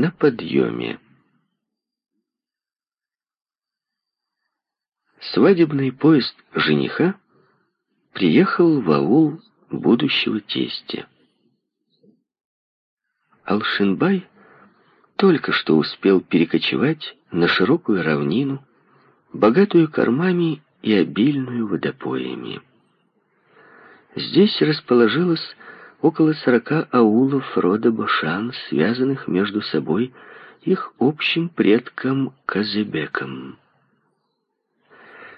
на подъеме. Свадебный поезд жениха приехал в аул будущего тестя. Алшинбай только что успел перекочевать на широкую равнину, богатую кормами и обильную водопоями. Здесь расположилось около сорока аулов рода Бошан, связанных между собой их общим предком Казебеком.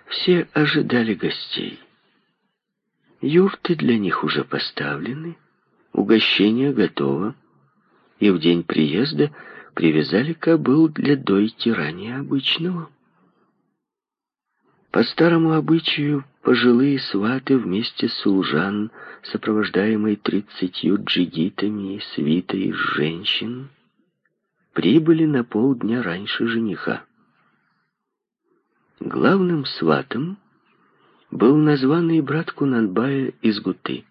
Все ожидали гостей. Юрты для них уже поставлены, угощение готово, и в день приезда привязали кобыл для дойки ранее обычного. По старому обычаю пожилые сваты вместе с Улжан, сопровождаемые тридцатью джигитами и свитой женщин, прибыли на полдня раньше жениха. Главным сватом был названный брат Кунанбая из Гуты.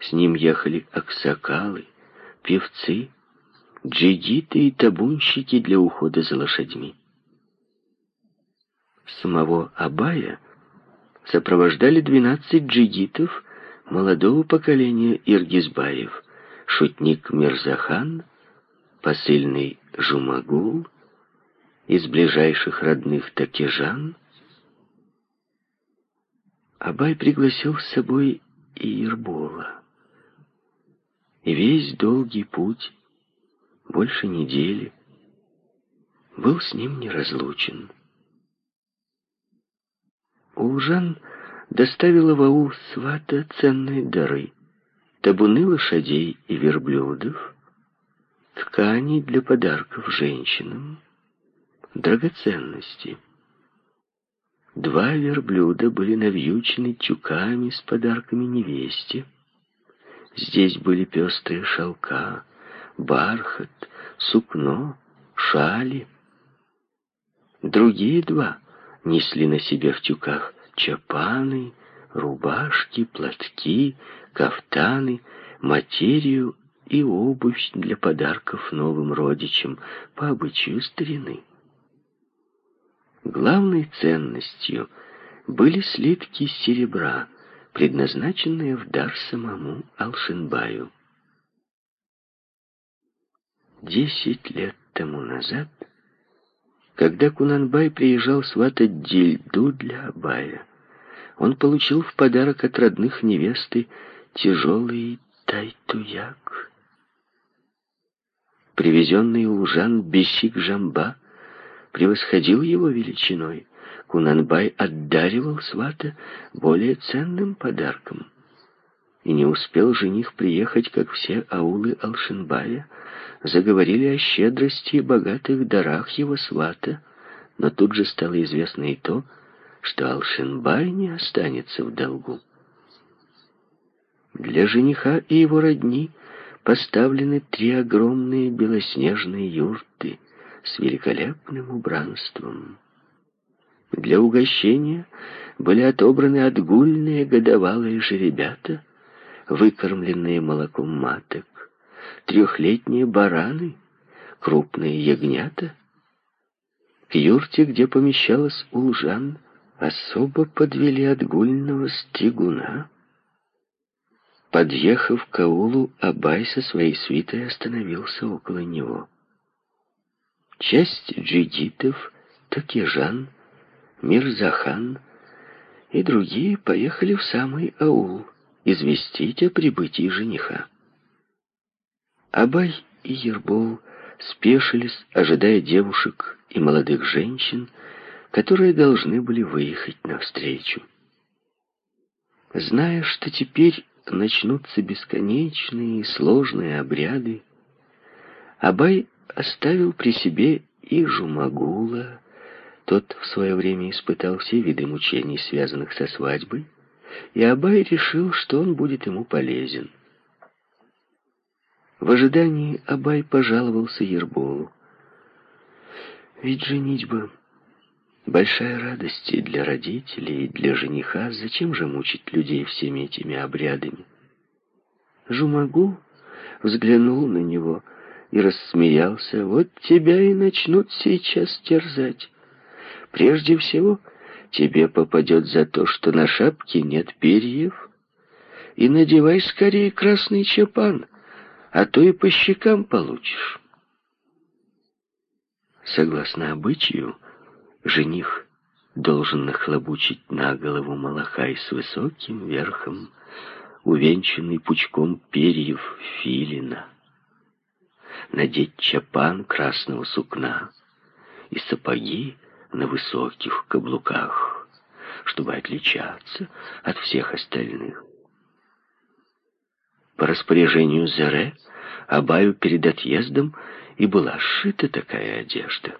С ним ехали аксакалы, певцы, джигиты и табунщики для ухода за лошадьми. Самого Абая сопровождали двенадцать джигитов молодого поколения Иргизбаев, шутник Мирзахан, посыльный Жумагул, из ближайших родных Такежан. Абай пригласил с собой и Ирбола. И весь долгий путь, больше недели, был с ним неразлучен. Улжан доставила в аул свата ценные дары. Табуны лошадей и верблюдов, ткани для подарков женщинам, драгоценности. Два верблюда были навьючены тюками с подарками невесте. Здесь были пестрые шелка, бархат, сукно, шали. Другие два несли на себе в тюках чапаны, рубашки, платки, кафтаны, материю и обувь для подарков новым родичам по обычаю старины. Главной ценностью были слитки серебра, предназначенные в дар самому Алшинбаю. Десять лет тому назад когда Кунанбай приезжал сватать дельду для Абая, он получил в подарок от родных невесты тяжелый тайтуяк. Привезенный лужан Бесик Жамба превосходил его величиной. Кунанбай отдаривал свата более ценным подарком. И не успел жених приехать, как все аулы Алшинбая — заговорили о щедрости и богатых дарах его свата, но тут же стало известно и то, что Алшинбай не останется в долгу. Для жениха и его родни поставлены три огромные белоснежные юрты с великолепным убранством. Для угощения были отобраны отгульные годовалые жеребята, выкормленные молоком маток, трехлетние бараны, крупные ягнята. К юрте, где помещалась улжан, особо подвели отгульного стигуна. Подъехав к аулу, Абай со своей свитой остановился около него. Часть джигитов, Такежан, Мирзахан и другие поехали в самый аул известить о прибытии жениха. Абай и Ербол спешились, ожидая девушек и молодых женщин, которые должны были выехать навстречу. Зная, что теперь начнутся бесконечные и сложные обряды, Абай оставил при себе и Жумагула, тот в свое время испытал все виды мучений, связанных со свадьбой, и Абай решил, что он будет ему полезен. В ожидании Абай пожаловался Ерболу. Ведь женитьба — большая радость и для родителей, и для жениха. Зачем же мучить людей всеми этими обрядами? Жумагу взглянул на него и рассмеялся. «Вот тебя и начнут сейчас терзать. Прежде всего, тебе попадет за то, что на шапке нет перьев, и надевай скорее красный чапан, а то и по щекам получишь». Согласно обычаю, жених должен нахлобучить на голову малахай с высоким верхом, увенчанный пучком перьев филина, надеть чапан красного сукна и сапоги на высоких каблуках, чтобы отличаться от всех остальных. По распоряжению Зере Абаю перед отъездом и была сшита такая одежда.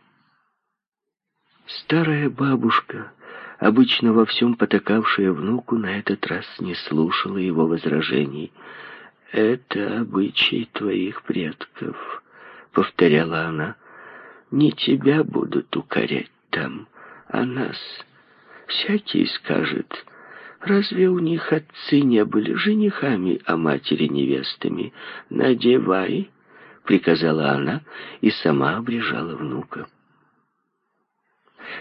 Старая бабушка, обычно во всем потакавшая внуку, на этот раз не слушала его возражений. «Это обычай твоих предков», — повторяла она. «Не тебя будут укорять там, а нас. Всякий скажет, разве у них отцы не были женихами, а матери невестами? Надевай». — приказала она и сама обрежала внука.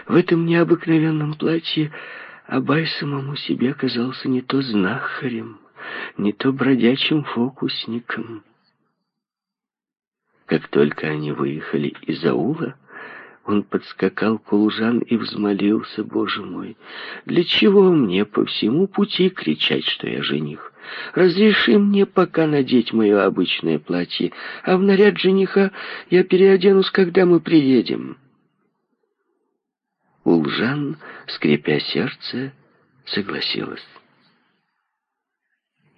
В этом необыкновенном платье Абай самому себе оказался не то знахарем, не то бродячим фокусником. Как только они выехали из аула, он подскакал к Улжан и взмолился, «Боже мой, для чего мне по всему пути кричать, что я жених? Разреши мне пока надеть мое обычное платье, а в наряд жениха я переоденусь, когда мы приедем». Улжан, скрипя сердце, согласилась.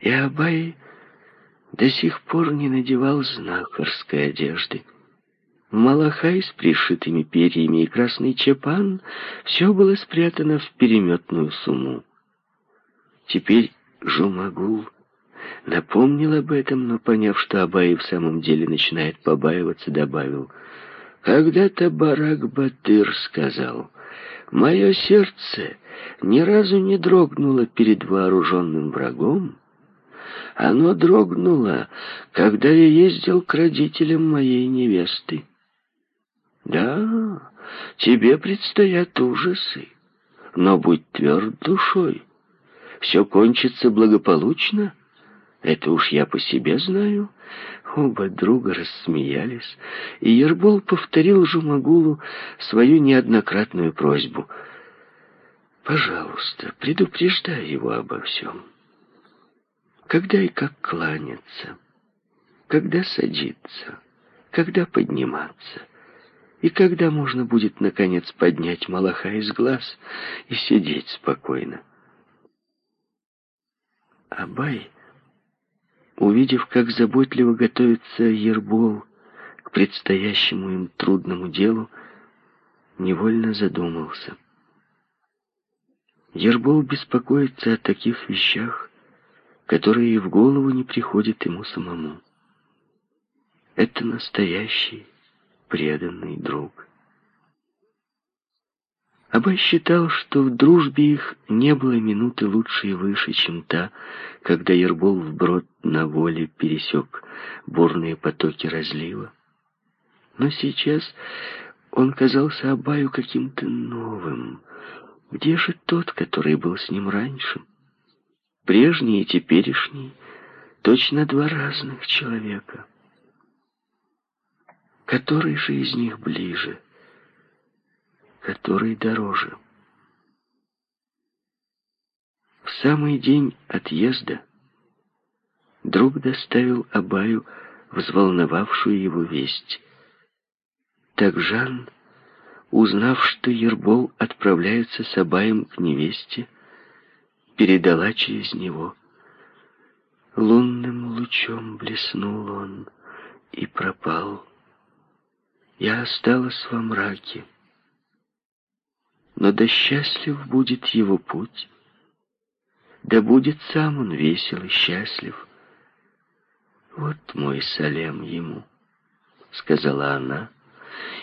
И Абай до сих пор не надевал знахарской одежды. Малахай с пришитыми перьями и красный чепан — все было спрятано в переметную сумму. Теперь Жумагул напомнил об этом, но, поняв, что Абай в самом деле начинает побаиваться, добавил, «Когда-то Барак Батыр сказал, «Мое сердце ни разу не дрогнуло перед вооруженным врагом, оно дрогнуло, когда я ездил к родителям моей невесты». Да, тебе предстоят ужасы, но будь тверд душой. Все кончится благополучно, это уж я по себе знаю. Оба друга рассмеялись, и Ербол повторил Жумагулу свою неоднократную просьбу. «Пожалуйста, предупреждай его обо всем. Когда и как кланяться, когда садиться, когда подниматься» И когда можно будет, наконец, поднять Малаха из глаз и сидеть спокойно? Абай, увидев, как заботливо готовится Ербол к предстоящему им трудному делу, невольно задумался. Ербол беспокоится о таких вещах, которые и в голову не приходят ему самому. Это настоящий преданный друг. Абай считал, что в дружбе их не было минуты лучше и выше, чем та, когда Ербол вброд на воле пересек бурные потоки разлива. Но сейчас он казался Абаю каким-то новым. Где же тот, который был с ним раньше? Прежний и теперешний — точно два разных человека. Который же из них ближе? Который дороже? В самый день отъезда друг доставил Абаю взволновавшую его весть. Так Жан, узнав, что Ербол отправляется с Абаем к невесте, передала через него. Лунным лучом блеснул он и пропал. Я осталась во мраке. Но да счастлив будет его путь, да будет сам он весел и счастлив. Вот мой Салем ему, — сказала она,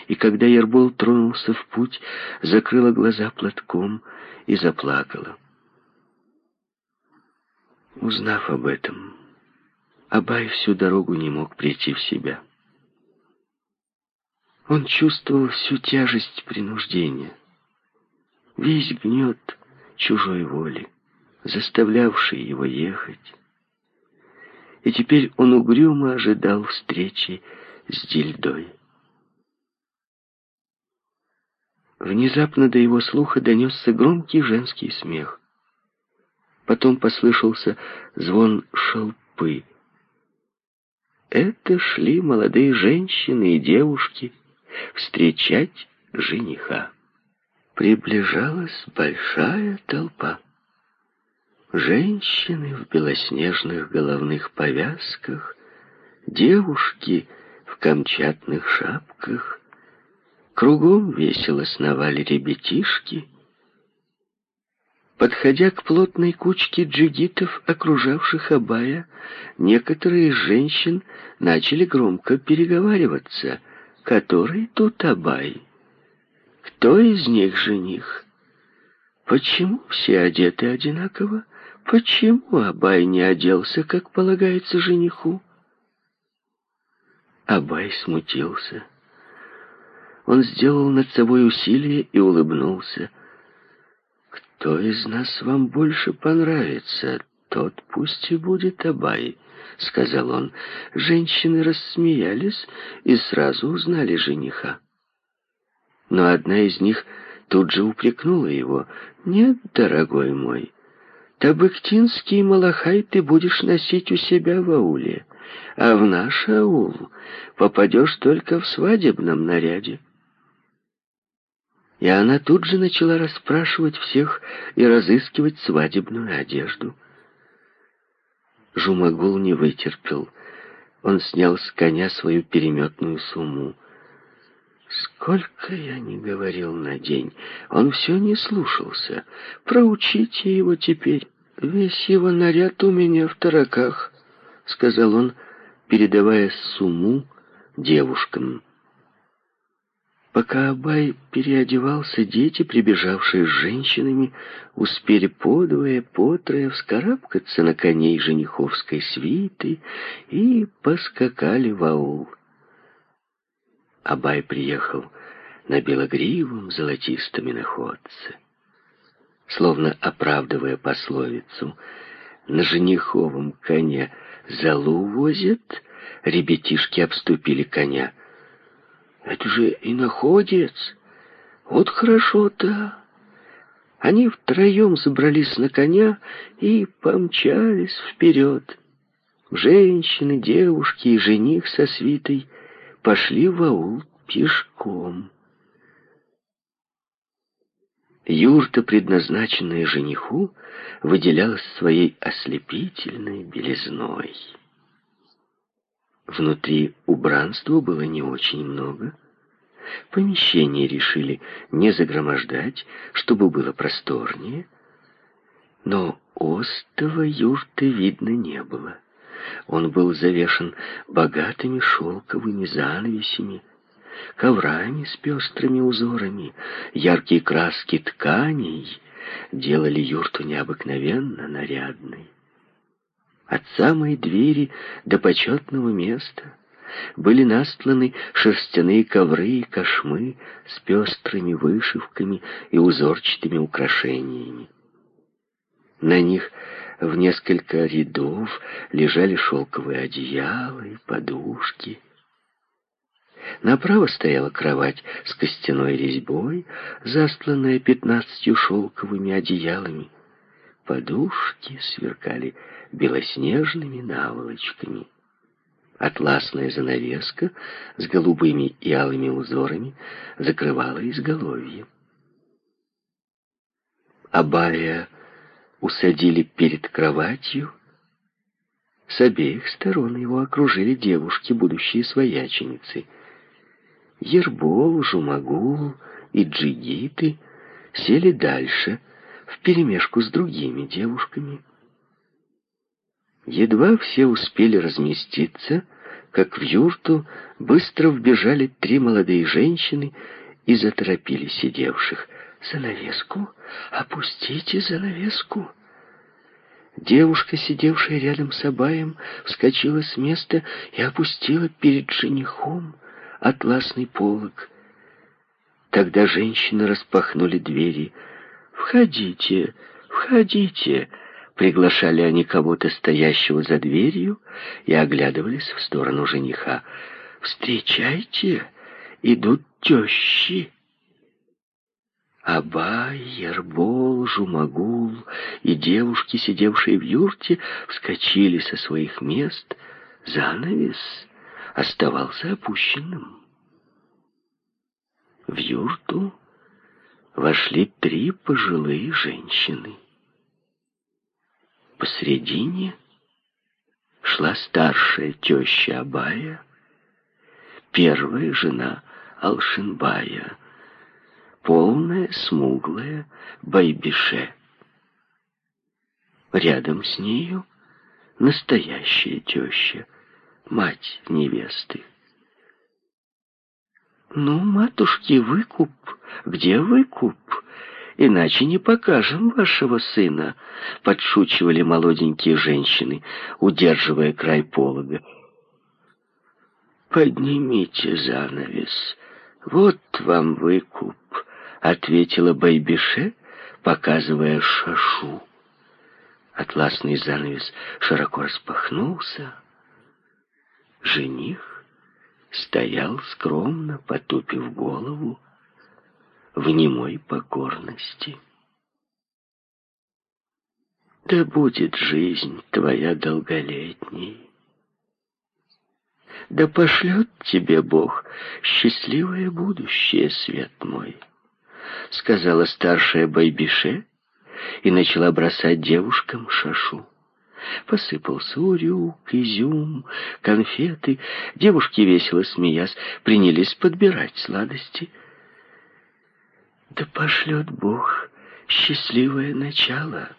и когда Ербол тронулся в путь, закрыла глаза платком и заплакала. Узнав об этом, Абай всю дорогу не мог прийти в себя. Он чувствовал всю тяжесть принуждения, весь гнет чужой воли, заставлявший его ехать. И теперь он угрюмо ожидал встречи с Дильдой. Внезапно до его слуха донесся громкий женский смех. Потом послышался звон шелпы. Это шли молодые женщины и девушки встречать жениха. Приближалась большая толпа. Женщины в белоснежных головных повязках, девушки в камчатных шапках, кругом весело сновали ребятишки. Подходя к плотной кучке джигитов, окружавших Абая, некоторые из женщин начали громко переговариваться. Который тут Абай? Кто из них жених? Почему все одеты одинаково? Почему Абай не оделся, как полагается жениху? Абай смутился. Он сделал над собой усилие и улыбнулся. «Кто из нас вам больше понравится, тот пусть и будет Абай», — сказал он. Женщины рассмеялись и сразу узнали жениха. Но одна из них тут же упрекнула его. «Нет, дорогой мой, табыктинский малахай ты будешь носить у себя в ауле, а в наш аул попадешь только в свадебном наряде». И она тут же начала расспрашивать всех и разыскивать свадебную одежду. Жумагул не вытерпел. Он снял с коня свою переметную сумму. Сколько я не говорил на день, он все не слушался. Проучите его теперь. Весь его наряд у меня в тараках, сказал он, передавая сумму девушкам. Пока Абай переодевался, дети, прибежавшие с женщинами, успели подвое, потрое вскарабкаться на коней жениховской свиты и поскакали в аул. Абай приехал на белогривом золотистом иноходце. Словно оправдывая пословицу, на жениховом коне залу возят, ребятишки обступили коня — это же и находец. Вот хорошо-то. Они втроем забрались на коня и помчались вперед. Женщины, девушки и жених со свитой пошли в аул пешком. Юрта, предназначенная жениху, выделялась своей ослепительной белизной. Внутри убранства было не очень много. Помещение решили не загромождать, чтобы было просторнее. Но остова юрты видно не было. Он был завешен богатыми шелковыми занавесями, коврами с пестрыми узорами, яркие краски тканей делали юрту необыкновенно нарядной. От самой двери до почетного места были настланы шерстяные ковры и кошмы с пестрыми вышивками и узорчатыми украшениями. На них в несколько рядов лежали шелковые одеяла и подушки. Направо стояла кровать с костяной резьбой, застланная пятнадцатью шелковыми одеялами. Подушки сверкали белоснежными наволочками. Атласная занавеска с голубыми и алыми узорами закрывала изголовье. Абая усадили перед кроватью. С обеих сторон его окружили девушки, будущие свояченицы. Ербол, Жумагул и Джигиты сели дальше, вперемешку с другими девушками. Едва все успели разместиться, как в юрту быстро вбежали три молодые женщины и заторопили сидевших. «Занавеску! Опустите занавеску!» Девушка, сидевшая рядом с Абаем, вскочила с места и опустила перед женихом атласный полог. Тогда женщины распахнули двери. «Входите, входите!» Приглашали они кого-то, стоящего за дверью, и оглядывались в сторону жениха. «Встречайте, идут тещи!» Абай, Ербол, Жумагул и девушки, сидевшие в юрте, вскочили со своих мест. Занавес оставался опущенным. В юрту вошли три пожилые женщины. Посредине шла старшая теща Абая, первая жена Алшинбая, полная, смуглая Байбише. Рядом с нею настоящая теща, мать невесты. «Ну, матушки, выкуп! Где выкуп? Иначе не покажем вашего сына!» Подшучивали молоденькие женщины, удерживая край полога. «Поднимите занавес, вот вам выкуп!» ответила Байбише, показывая шашу. Атласный занавес широко распахнулся. Жених стоял скромно, потупив голову, в немой покорности. Да будет жизнь твоя долголетней. Да пошлет тебе Бог счастливое будущее, свет мой сказала старшая Байбише и начала бросать девушкам шашу. Посыпался урюк, изюм, конфеты. Девушки, весело смеясь, принялись подбирать сладости. Да пошлет Бог счастливое начало.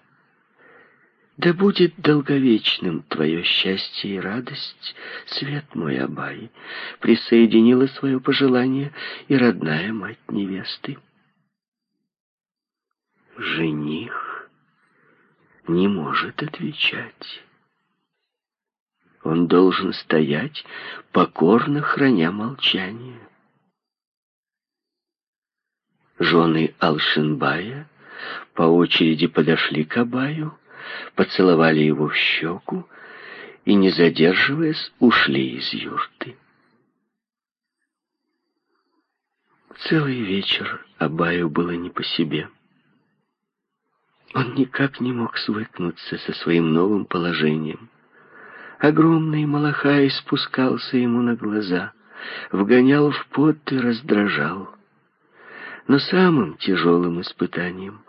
Да будет долговечным твое счастье и радость, свет мой Абай, присоединила свое пожелание и родная мать невесты жених не может отвечать. Он должен стоять, покорно храня молчание. Жены Алшинбая по очереди подошли к Абаю, поцеловали его в щеку и, не задерживаясь, ушли из юрты. Целый вечер Абаю было не по себе. Он никак не мог свыкнуться со своим новым положением. Огромный малахай спускался ему на глаза, вгонял в пот и раздражал. Но самым тяжелым испытанием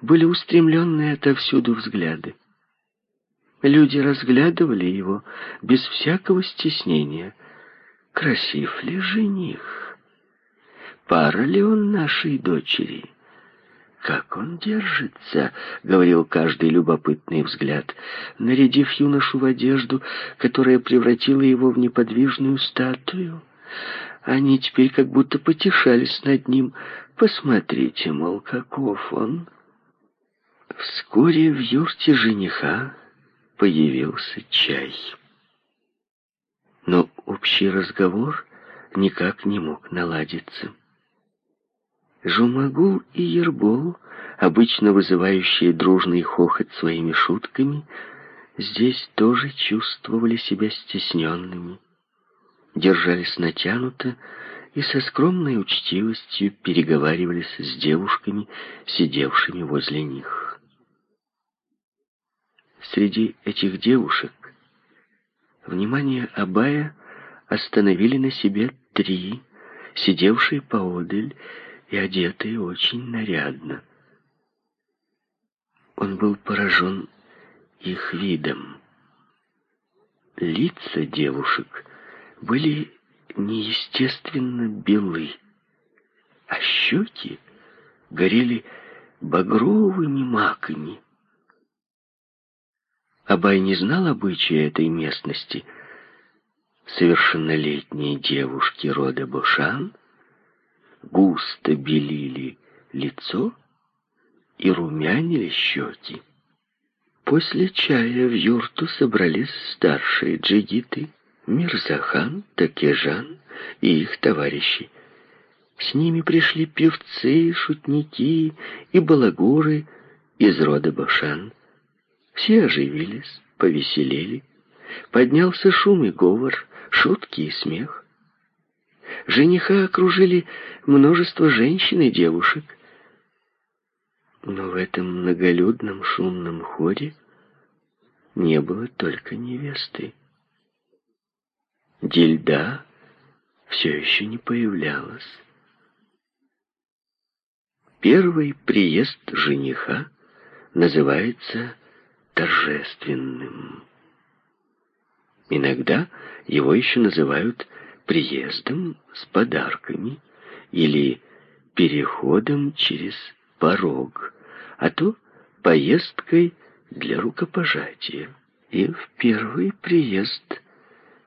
были устремленные отовсюду взгляды. Люди разглядывали его без всякого стеснения. Красив ли жених? Пара ли он нашей дочери? «Как он держится!» — говорил каждый любопытный взгляд, нарядив юношу в одежду, которая превратила его в неподвижную статую. Они теперь как будто потешались над ним. «Посмотрите, мол, каков он!» Вскоре в юрте жениха появился чай. Но общий разговор никак не мог наладиться. Жумагул и Ербол, обычно вызывающие дружный хохот своими шутками, здесь тоже чувствовали себя стесненными, держались натянуто и со скромной учтивостью переговаривались с девушками, сидевшими возле них. Среди этих девушек внимание Абая остановили на себе три, сидевшие поодаль и одетые очень нарядно. Он был поражен их видом. Лица девушек были неестественно белы, а щеки горели багровыми маками. Абай не знал обычая этой местности. Совершеннолетние девушки рода Бошан густо белили лицо и румянили щеки. После чая в юрту собрались старшие джигиты, Мирзахан, Такежан и их товарищи. С ними пришли певцы, шутники и балагуры из рода Башан. Все оживились, повеселели. Поднялся шум и говор, шутки и смех. Жениха окружили множество женщин и девушек. Но в этом многолюдном шумном ходе не было только невесты. Дильда все еще не появлялась. Первый приезд жениха называется торжественным. Иногда его еще называют приездом с подарками или переходом через порог, а то поездкой для рукопожатия. И в первый приезд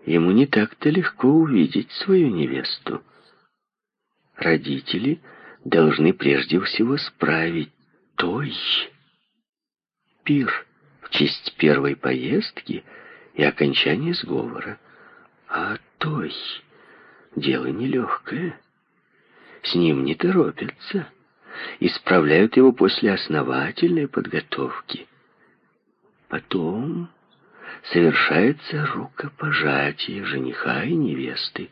ему не так-то легко увидеть свою невесту. Родители должны прежде всего справить той пир в честь первой поездки и окончания сговора. А той дело нелегкое. С ним не торопятся. Исправляют его после основательной подготовки. Потом совершается рукопожатие жениха и невесты.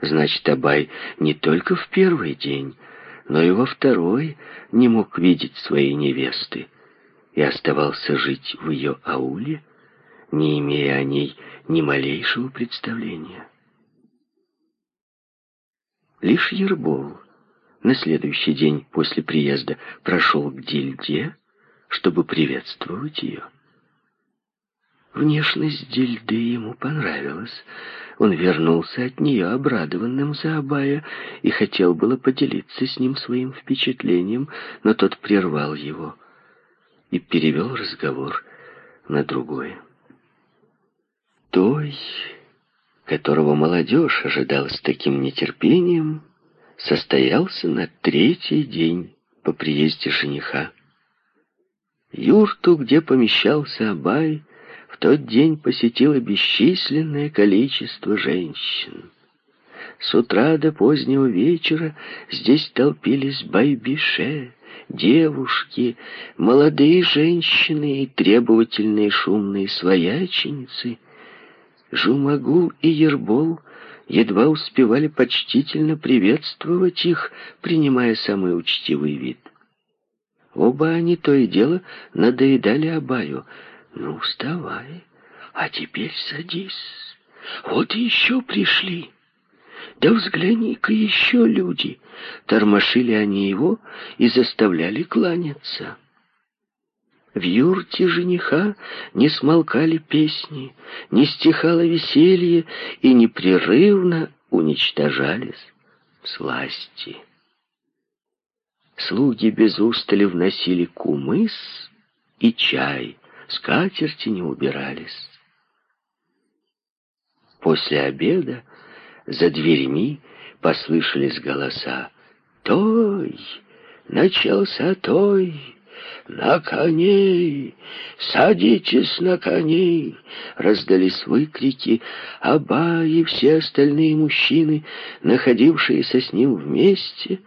Значит, Абай не только в первый день, но и во второй не мог видеть своей невесты и оставался жить в ее ауле, не имея о ней ни малейшего представления. Лишь Ербол на следующий день после приезда прошел к Дильде, чтобы приветствовать ее. Внешность Дильды ему понравилась. Он вернулся от нее обрадованным за Абая и хотел было поделиться с ним своим впечатлением, но тот прервал его и перевел разговор на другое. Той, которого молодежь ожидала с таким нетерпением, состоялся на третий день по приезде жениха. Юрту, где помещался Абай, тот день посетило бесчисленное количество женщин. С утра до позднего вечера здесь толпились байбише, девушки, молодые женщины и требовательные шумные свояченицы. Жумагул и Ербол едва успевали почтительно приветствовать их, принимая самый учтивый вид. Оба они то и дело надоедали Абаю — ну, вставай, а теперь садись. Вот еще пришли. Да взгляни-ка еще люди. Тормошили они его и заставляли кланяться. В юрте жениха не смолкали песни, не стихало веселье и непрерывно уничтожались сласти. Слуги без устали вносили кумыс и чай, скатерти не убирались. После обеда за дверьми послышались голоса. «Той! Начался той! На коней! Садитесь на коней!» Раздались выкрики. Аба и все остальные мужчины, находившиеся с ним вместе,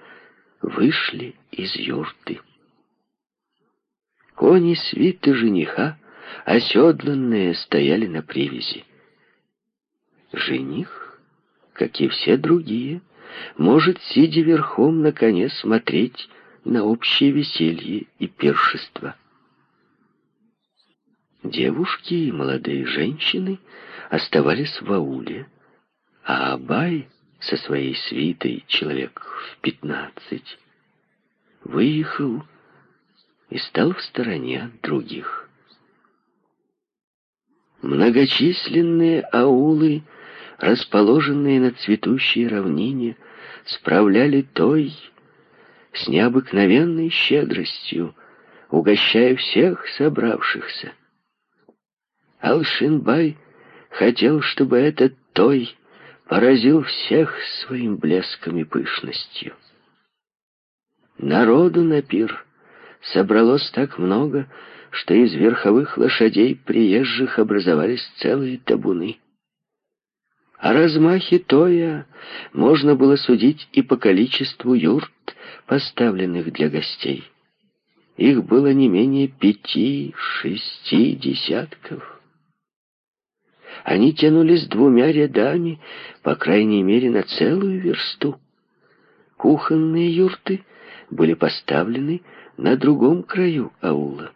вышли из юрты. Кони свиты жениха, оседланные, стояли на привязи. Жених, как и все другие, может, сидя верхом на коне, смотреть на общее веселье и пиршество. Девушки и молодые женщины оставались в ауле, а Абай со своей свитой, человек в пятнадцать, выехал и стал в стороне от других. Многочисленные аулы, расположенные на цветущей равнине, справляли той с необыкновенной щедростью, угощая всех собравшихся. Алшинбай хотел, чтобы этот той поразил всех своим блеском и пышностью. Народу на пир собралось так много, что из верховых лошадей приезжих образовались целые табуны. О размахе Тоя можно было судить и по количеству юрт, поставленных для гостей. Их было не менее пяти-шести десятков. Они тянулись двумя рядами, по крайней мере, на целую версту. Кухонные юрты были поставлены на другом краю аула.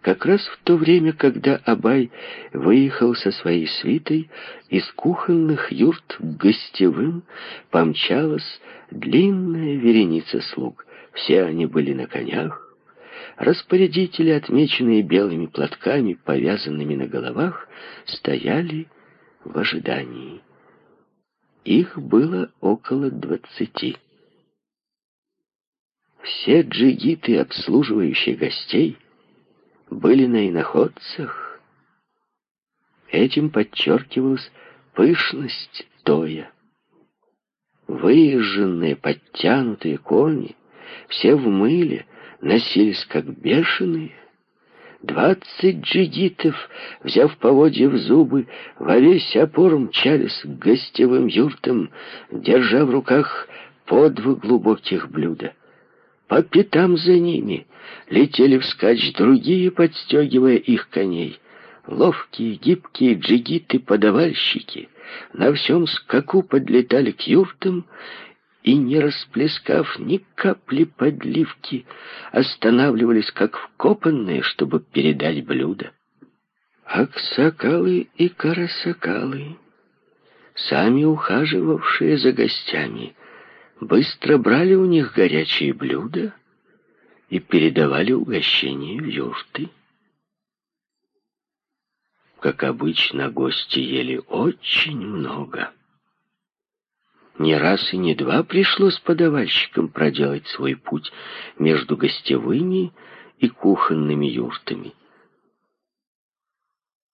Как раз в то время, когда Абай выехал со своей свитой, из кухонных юрт к гостевым помчалась длинная вереница слуг. Все они были на конях. Распорядители, отмеченные белыми платками, повязанными на головах, стояли в ожидании. Их было около двадцати. Все джигиты, обслуживающие гостей, были на иноходцах. Этим подчеркивалась пышность Тоя. Выезженные, подтянутые кони, все в мыле, носились как бешеные. Двадцать джигитов, взяв поводья в зубы, во весь опор мчались к гостевым юртам, держа в руках по два глубоких блюда. По пятам за ними летели вскачь другие, подстегивая их коней. Ловкие, гибкие джигиты-подавальщики на всем скаку подлетали к юртам и, не расплескав ни капли подливки, останавливались как вкопанные, чтобы передать блюдо. Аксакалы и карасакалы, сами ухаживавшие за гостями, быстро брали у них горячие блюда и передавали угощение в юрты. Как обычно, гости ели очень много. Не раз и не два пришлось подавальщикам проделать свой путь между гостевыми и кухонными юртами.